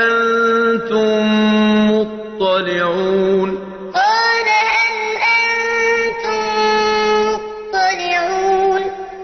أنتم مطلعون